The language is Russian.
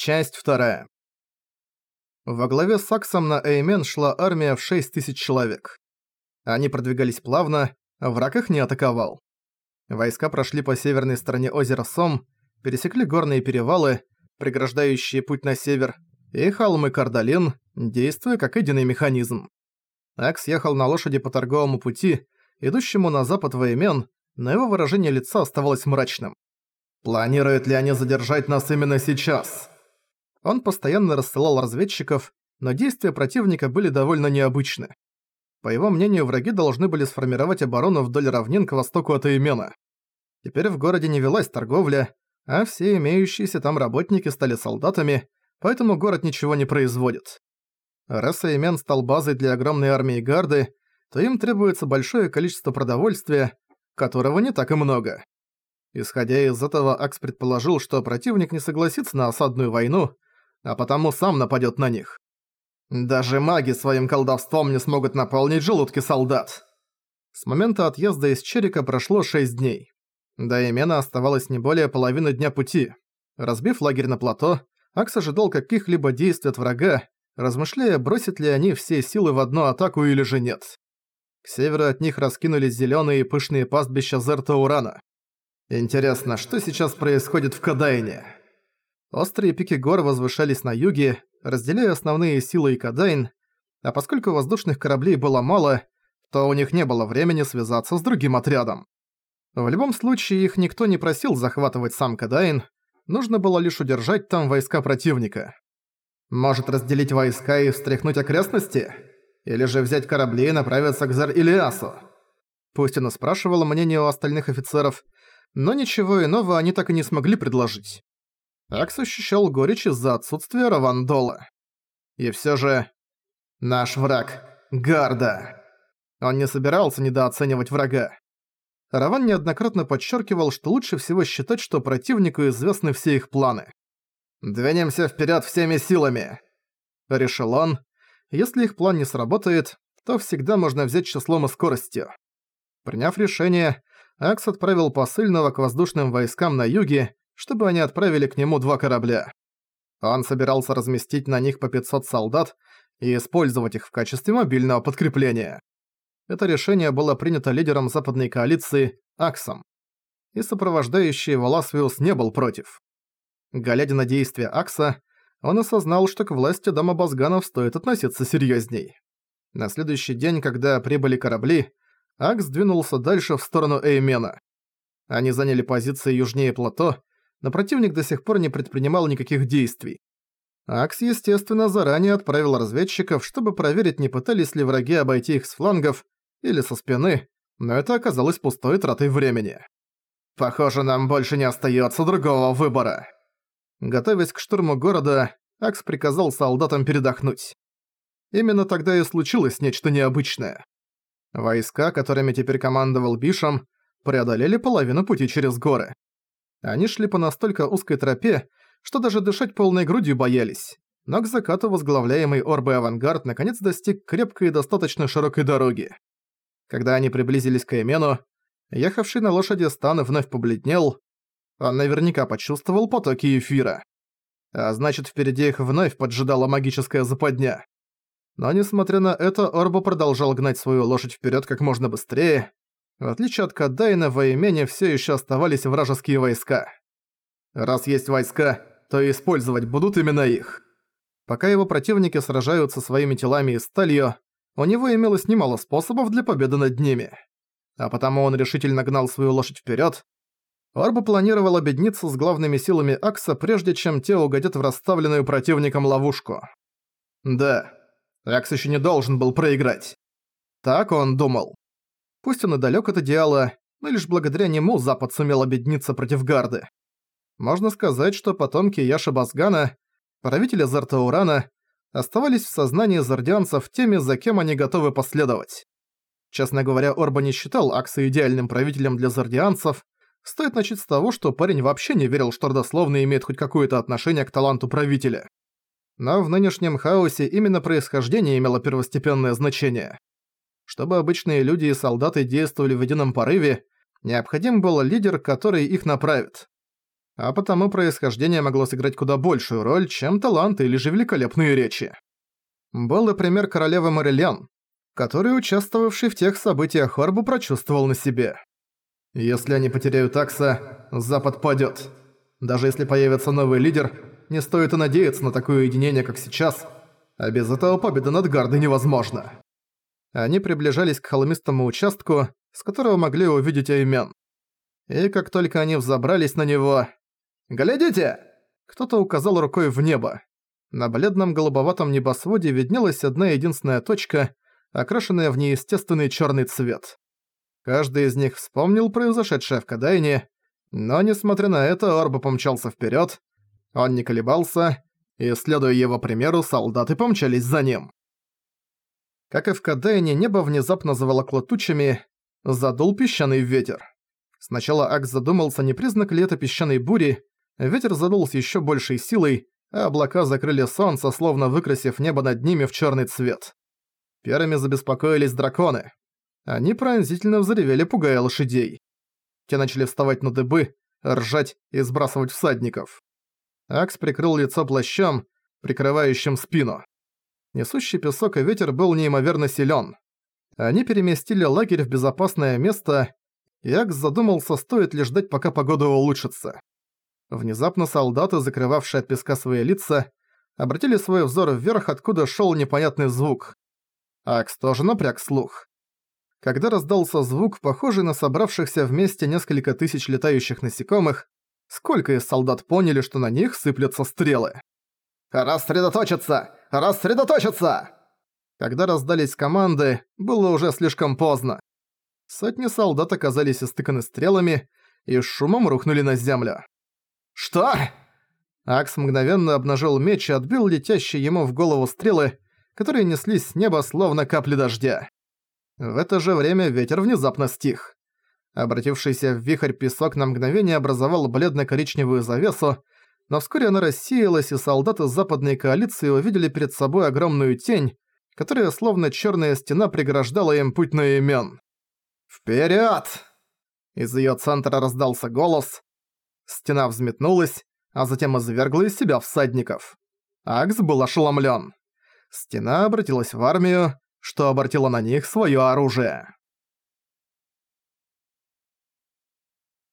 Часть вторая. Во главе с Аксом на Эймен шла армия в 6 тысяч человек. Они продвигались плавно, враг их не атаковал. Войска прошли по северной стороне озера Сом, пересекли горные перевалы, преграждающие путь на север, и холмы Кардалин, действуя как единый механизм. Акс ехал на лошади по торговому пути, идущему на запад в Эймен, но его выражение лица оставалось мрачным. «Планируют ли они задержать нас именно сейчас?» Он постоянно рассылал разведчиков, но действия противника были довольно необычны. По его мнению, враги должны были сформировать оборону вдоль равнин к востоку от Иемена. Теперь в городе не велась торговля, а все имеющиеся там работники стали солдатами, поэтому город ничего не производит. Раз Иемен стал базой для огромной армии гарды, то им требуется большое количество продовольствия, которого не так и много. Исходя из этого, Акс предположил, что противник не согласится на осадную войну, а потому сам нападет на них. Даже маги своим колдовством не смогут наполнить желудки солдат. С момента отъезда из Черика прошло 6 дней. До Имена оставалось не более половины дня пути. Разбив лагерь на плато, Акс ожидал каких-либо действий от врага, размышляя, бросят ли они все силы в одну атаку или же нет. К северу от них раскинулись зеленые и пышные пастбища Зерта-Урана. Интересно, что сейчас происходит в Кадайне? Острые пики гор возвышались на юге, разделяя основные силы и Кадайн, а поскольку воздушных кораблей было мало, то у них не было времени связаться с другим отрядом. В любом случае, их никто не просил захватывать сам Кадайн, нужно было лишь удержать там войска противника. Может разделить войска и встряхнуть окрестности? Или же взять корабли и направиться к Зар-Илиасу? Пусть она спрашивала мнение у остальных офицеров, но ничего иного они так и не смогли предложить. Акс ощущал горечь из-за отсутствия Равандола. И все же... Наш враг — Гарда. Он не собирался недооценивать врага. Раван неоднократно подчеркивал, что лучше всего считать, что противнику известны все их планы. «Двинемся вперед всеми силами!» Решил он. Если их план не сработает, то всегда можно взять числом и скоростью. Приняв решение, Акс отправил посыльного к воздушным войскам на юге, чтобы они отправили к нему два корабля. Он собирался разместить на них по 500 солдат и использовать их в качестве мобильного подкрепления. Это решение было принято лидером западной коалиции Аксом, и сопровождающий его Ласвиус не был против. Глядя на действия Акса, он осознал, что к власти дома Базганов стоит относиться серьезней. На следующий день, когда прибыли корабли, Акс двинулся дальше в сторону Эймена. Они заняли позиции южнее плато, но противник до сих пор не предпринимал никаких действий. Акс, естественно, заранее отправил разведчиков, чтобы проверить, не пытались ли враги обойти их с флангов или со спины, но это оказалось пустой тратой времени. «Похоже, нам больше не остается другого выбора». Готовясь к штурму города, Акс приказал солдатам передохнуть. Именно тогда и случилось нечто необычное. Войска, которыми теперь командовал Бишом, преодолели половину пути через горы. Они шли по настолько узкой тропе, что даже дышать полной грудью боялись. Но к закату возглавляемый Орбой авангард наконец достиг крепкой и достаточно широкой дороги. Когда они приблизились к Эмену, ехавший на лошади Стан вновь побледнел. Он наверняка почувствовал потоки эфира. А значит, впереди их вновь поджидала магическая западня. Но несмотря на это, Орбо продолжал гнать свою лошадь вперед как можно быстрее, в отличие от Кадайна, в Аймене все еще оставались вражеские войска. Раз есть войска, то использовать будут именно их. Пока его противники сражаются своими телами и сталью, у него имелось немало способов для победы над ними. А потому он решительно гнал свою лошадь вперед. Орба планировал объединиться с главными силами Акса, прежде чем те угодят в расставленную противником ловушку. Да, Акс еще не должен был проиграть. Так он думал. Пусть он и далёк от идеала, но лишь благодаря нему Запад сумел объединиться против Гарды. Можно сказать, что потомки Яши Базгана, правителя Зартаурана, оставались в сознании зардианцев теми, за кем они готовы последовать. Честно говоря, Орба не считал Акса идеальным правителем для зардианцев. Стоит начать с того, что парень вообще не верил, что родословно имеет хоть какое-то отношение к таланту правителя. Но в нынешнем хаосе именно происхождение имело первостепенное значение. Чтобы обычные люди и солдаты действовали в едином порыве, необходим был лидер, который их направит. а потому происхождение могло сыграть куда большую роль, чем талант или же великолепные речи. Был и пример королевы Марилен, который, участвовавший в тех событиях Хорбу, прочувствовал на себе. Если они потеряют Акса, Запад падёт. Даже если появится новый лидер, не стоит и надеяться на такое единение, как сейчас, а без этого победа над Гардой невозможна. Они приближались к холмистому участку, с которого могли увидеть Аймен. И как только они взобрались на него... «Глядите!» Кто-то указал рукой в небо. На бледном голубоватом небосводе виднелась одна единственная точка, окрашенная в неестественный черный цвет. Каждый из них вспомнил произошедшее в Кадайне, но, несмотря на это, Орба помчался вперед. Он не колебался, и, следуя его примеру, солдаты помчались за ним. Как и в Кадайне, небо внезапно заволокло тучами, задул песчаный ветер. Сначала Акс задумался, не признак ли это песчаной бури, ветер задул с еще большей силой, а облака закрыли солнце, словно выкрасив небо над ними в черный цвет. Первыми забеспокоились драконы. Они пронзительно взревели, пугая лошадей. Те начали вставать на дыбы, ржать и сбрасывать всадников. Акс прикрыл лицо плащом, прикрывающим спину. Несущий песок и ветер был неимоверно силен. Они переместили лагерь в безопасное место, и Акс задумался, стоит ли ждать, пока погода улучшится. Внезапно солдаты, закрывавшие от песка свои лица, обратили свой взор вверх, откуда шел непонятный звук. Акс тоже напряг слух. Когда раздался звук, похожий на собравшихся вместе несколько тысяч летающих насекомых, сколько из солдат поняли, что на них сыплются стрелы. «Рассредоточиться! Рассредоточиться!» Когда раздались команды, было уже слишком поздно. Сотни солдат оказались истыканы стрелами и с шумом рухнули на землю. «Что?» Акс мгновенно обнажил меч и отбил летящие ему в голову стрелы, которые неслись с неба словно капли дождя. В это же время ветер внезапно стих. Обратившийся в вихрь песок на мгновение образовал бледно-коричневую завесу, но вскоре она рассеялась, и солдаты западной коалиции увидели перед собой огромную тень, которая словно черная стена преграждала им путь на имен. «Вперед!» Из ее центра раздался голос. Стена взметнулась, а затем извергла из себя всадников. Акс был ошеломлен. Стена обратилась в армию, что обратило на них свое оружие.